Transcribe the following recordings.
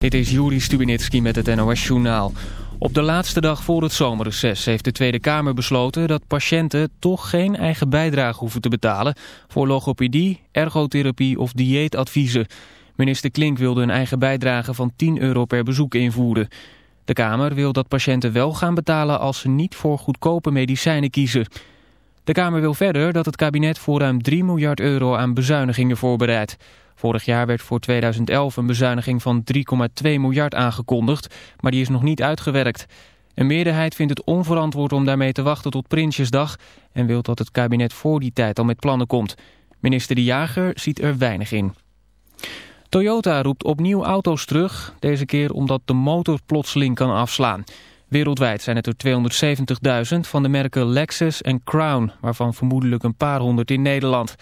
Dit is Juri Stubinitski met het NOS-journaal. Op de laatste dag voor het zomerreces heeft de Tweede Kamer besloten... dat patiënten toch geen eigen bijdrage hoeven te betalen... voor logopedie, ergotherapie of dieetadviezen. Minister Klink wilde een eigen bijdrage van 10 euro per bezoek invoeren. De Kamer wil dat patiënten wel gaan betalen... als ze niet voor goedkope medicijnen kiezen. De Kamer wil verder dat het kabinet voor ruim 3 miljard euro aan bezuinigingen voorbereidt. Vorig jaar werd voor 2011 een bezuiniging van 3,2 miljard aangekondigd, maar die is nog niet uitgewerkt. Een meerderheid vindt het onverantwoord om daarmee te wachten tot Prinsjesdag en wil dat het kabinet voor die tijd al met plannen komt. Minister De Jager ziet er weinig in. Toyota roept opnieuw auto's terug, deze keer omdat de motor plotseling kan afslaan. Wereldwijd zijn het er 270.000 van de merken Lexus en Crown, waarvan vermoedelijk een paar honderd in Nederland.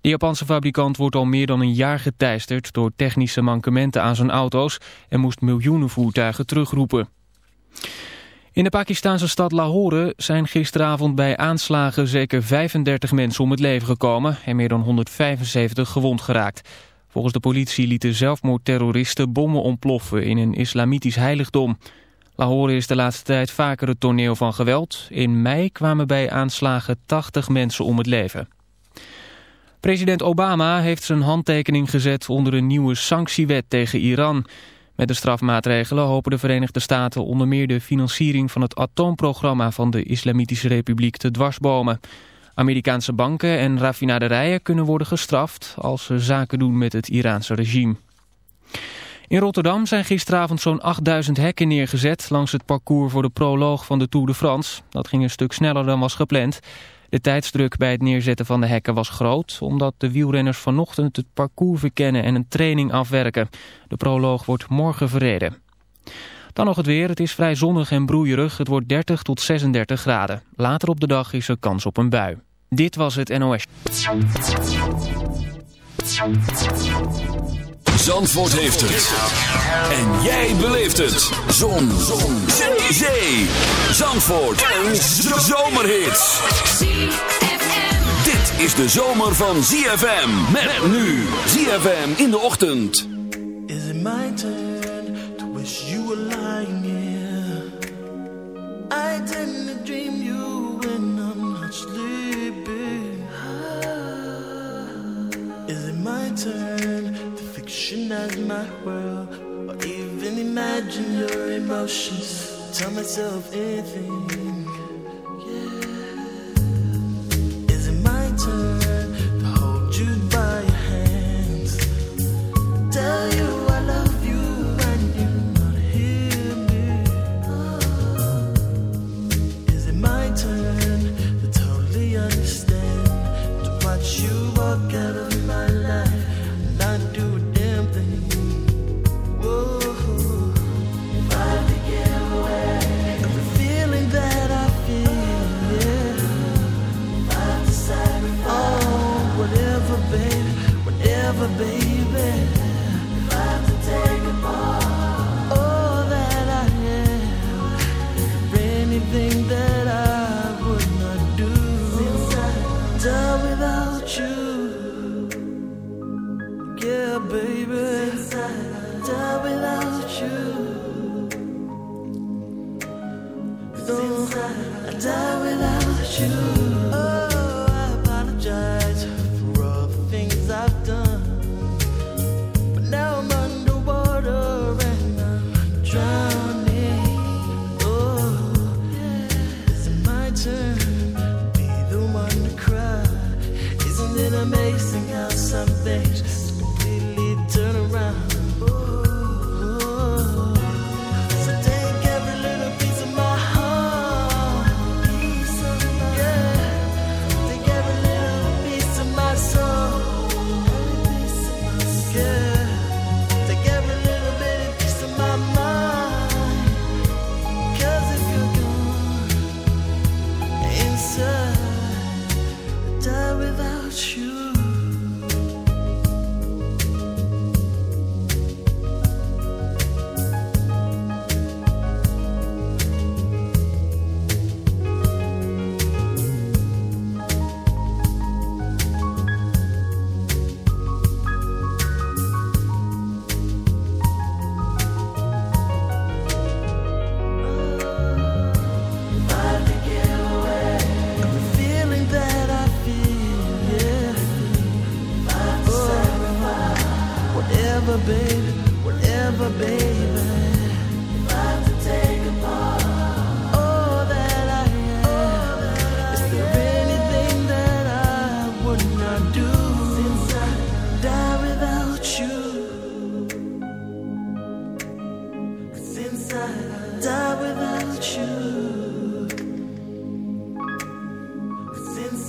De Japanse fabrikant wordt al meer dan een jaar geteisterd door technische mankementen aan zijn auto's en moest miljoenen voertuigen terugroepen. In de Pakistanse stad Lahore zijn gisteravond bij aanslagen zeker 35 mensen om het leven gekomen en meer dan 175 gewond geraakt. Volgens de politie lieten zelfmoordterroristen bommen ontploffen in een islamitisch heiligdom. Lahore is de laatste tijd vaker het toneel van geweld. In mei kwamen bij aanslagen 80 mensen om het leven. President Obama heeft zijn handtekening gezet onder een nieuwe sanctiewet tegen Iran. Met de strafmaatregelen hopen de Verenigde Staten onder meer de financiering van het atoomprogramma van de Islamitische Republiek te dwarsbomen. Amerikaanse banken en raffinaderijen kunnen worden gestraft als ze zaken doen met het Iraanse regime. In Rotterdam zijn gisteravond zo'n 8000 hekken neergezet langs het parcours voor de proloog van de Tour de France. Dat ging een stuk sneller dan was gepland. De tijdsdruk bij het neerzetten van de hekken was groot... omdat de wielrenners vanochtend het parcours verkennen en een training afwerken. De proloog wordt morgen verreden. Dan nog het weer. Het is vrij zonnig en broeierig. Het wordt 30 tot 36 graden. Later op de dag is er kans op een bui. Dit was het NOS. Zandvoort heeft het. En jij beleeft het. Zon. Zon. Zee. Zandvoort. Een zomerhit. Dit is de zomer van ZFM. Met nu. ZFM in de ochtend. Is it my turn to wish you were lying here? I to dream you when I'm not sleeping. Is it my turn fictionize my world? Or even imagine your emotions? Tell myself anything. Yeah. Is it my turn to hold you by your hands? Tell you I love you you not hear me. Oh. Is it my turn to totally understand? To watch you walk out of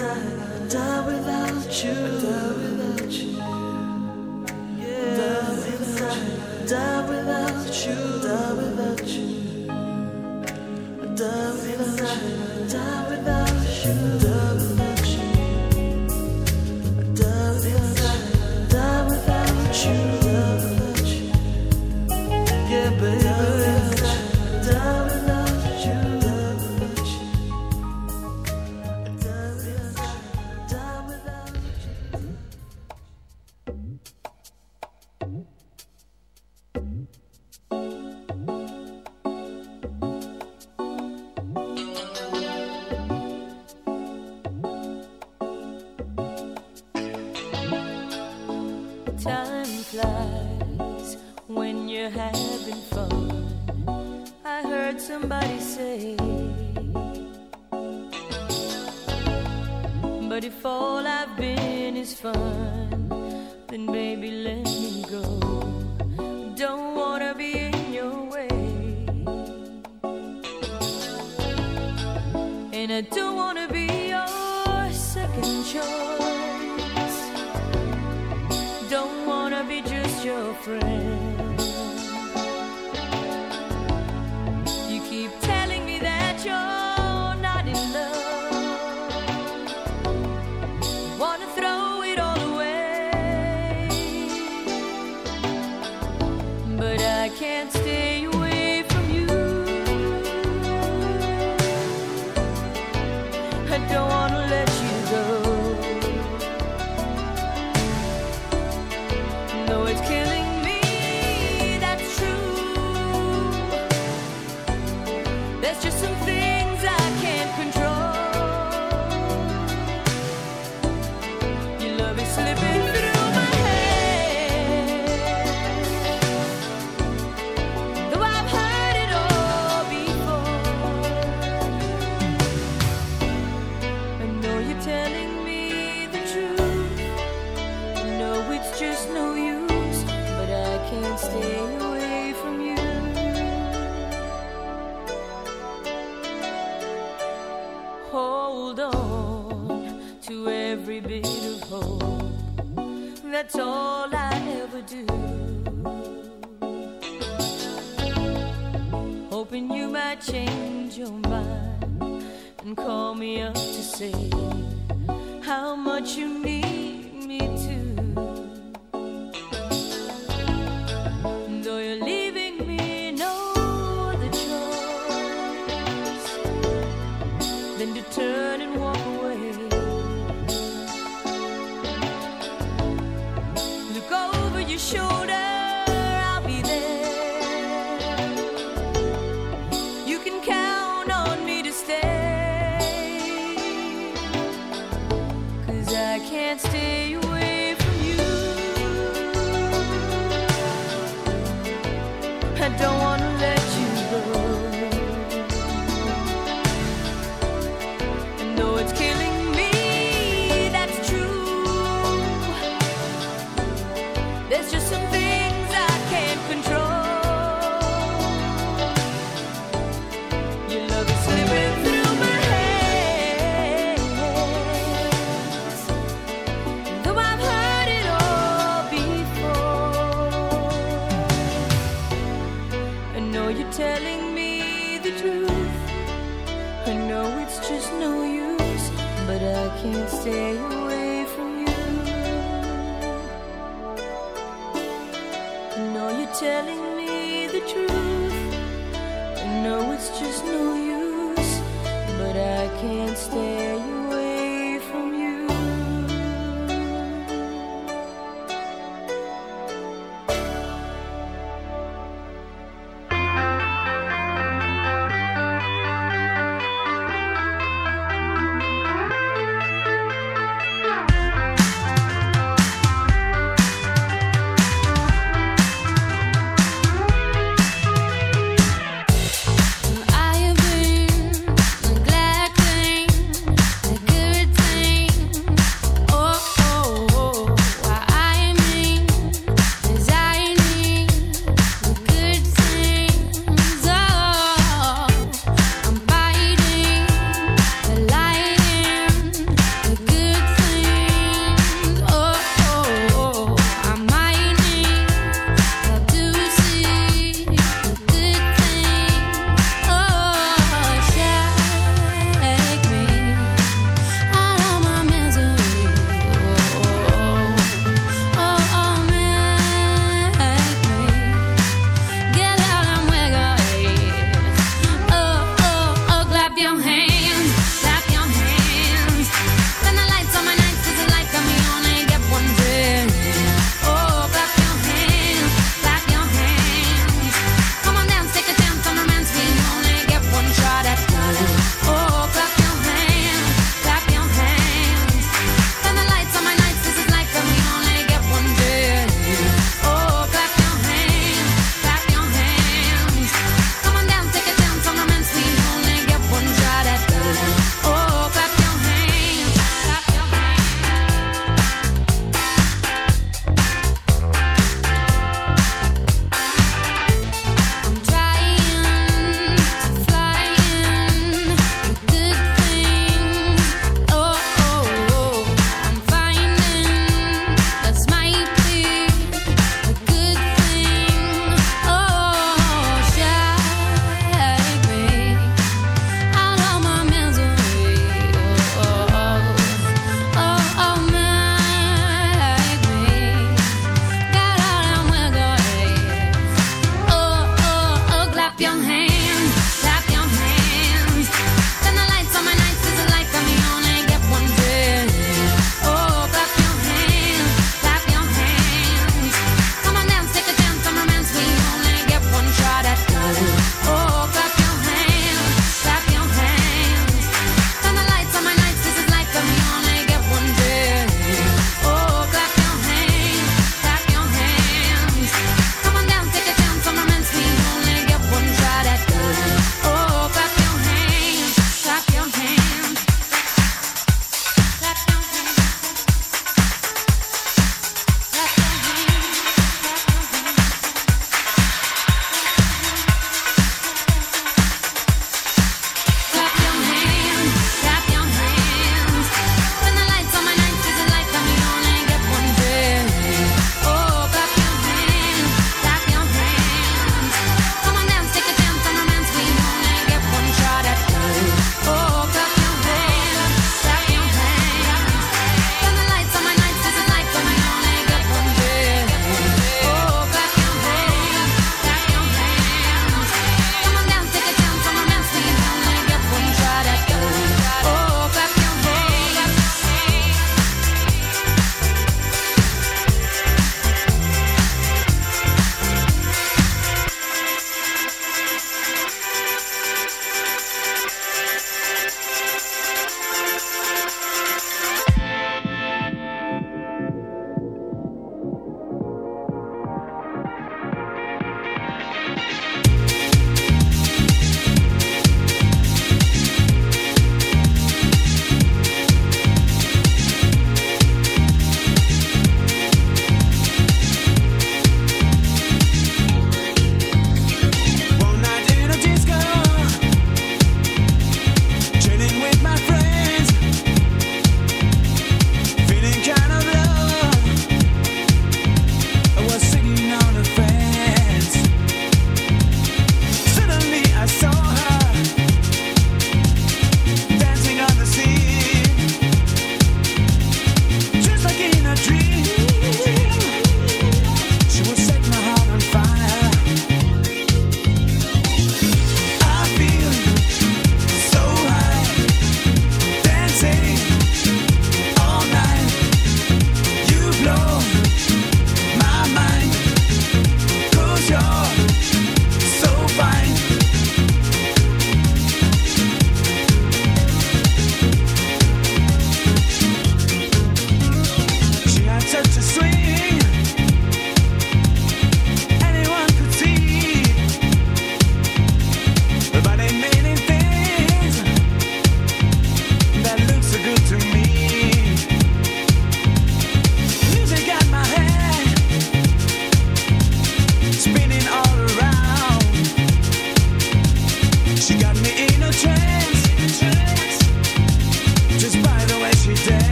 Die without you. Die without you.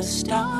a star.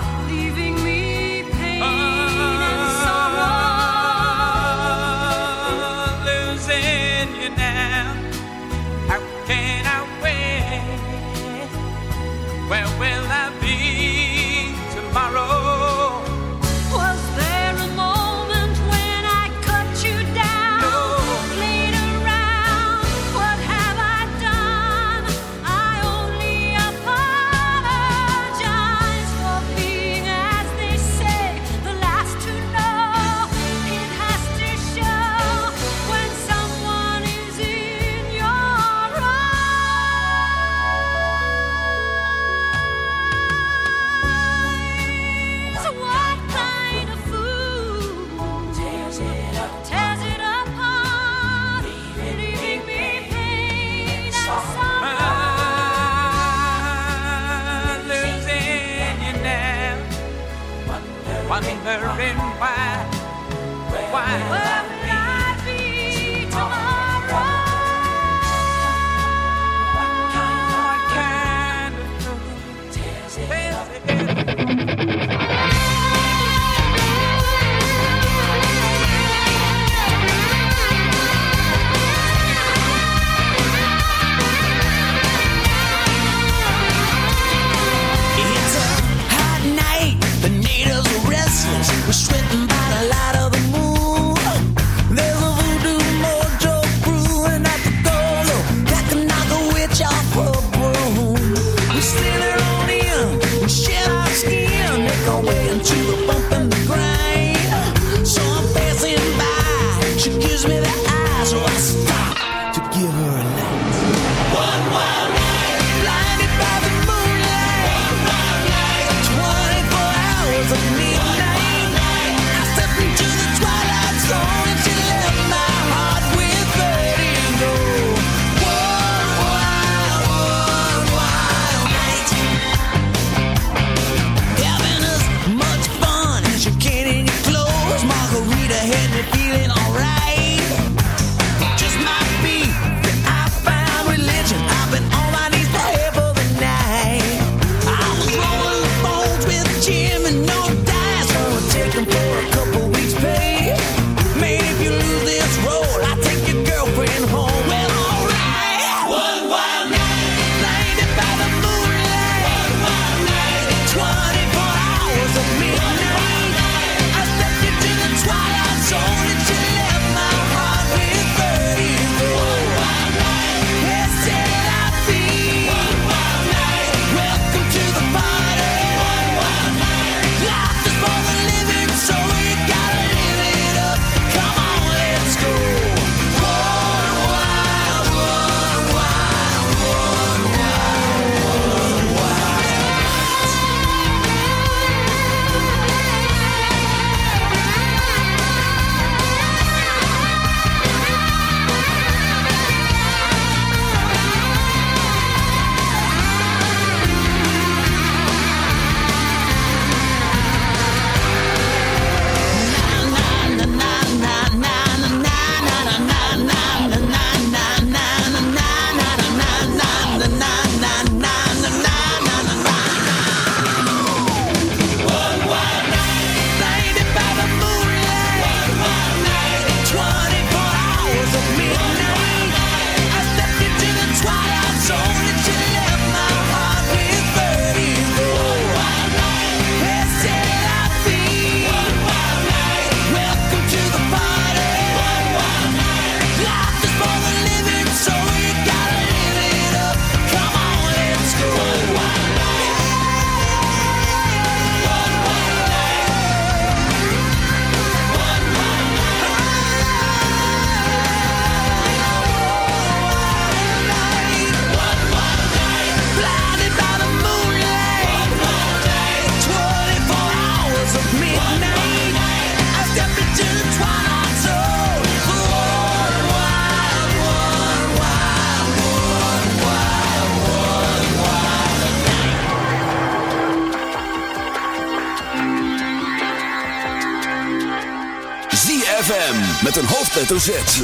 hoofdletter Z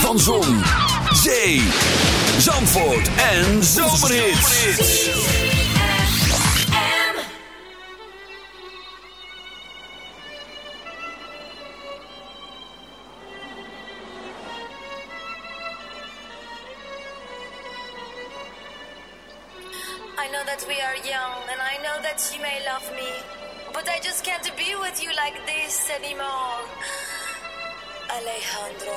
van Zon, Zee, Zandvoort en I know that we are young and I know that you may love me, but I just can't be with you like this anymore. Alejandro.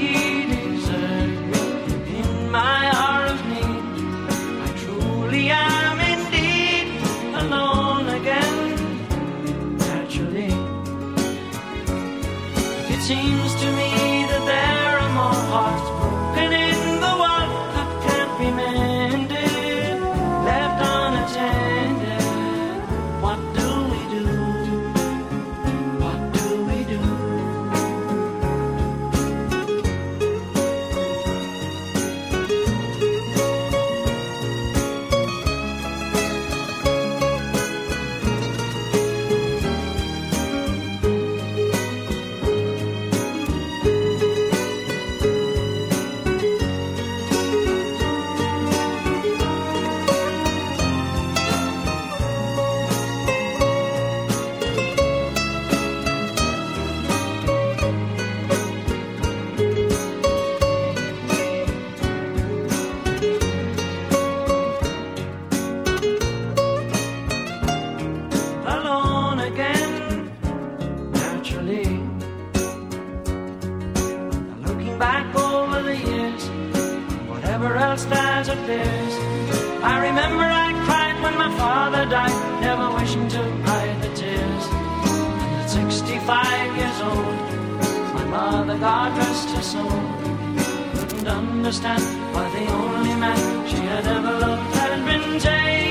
seem 65 years old, my mother, God rest her soul, couldn't understand why the only man she had ever loved had been taken,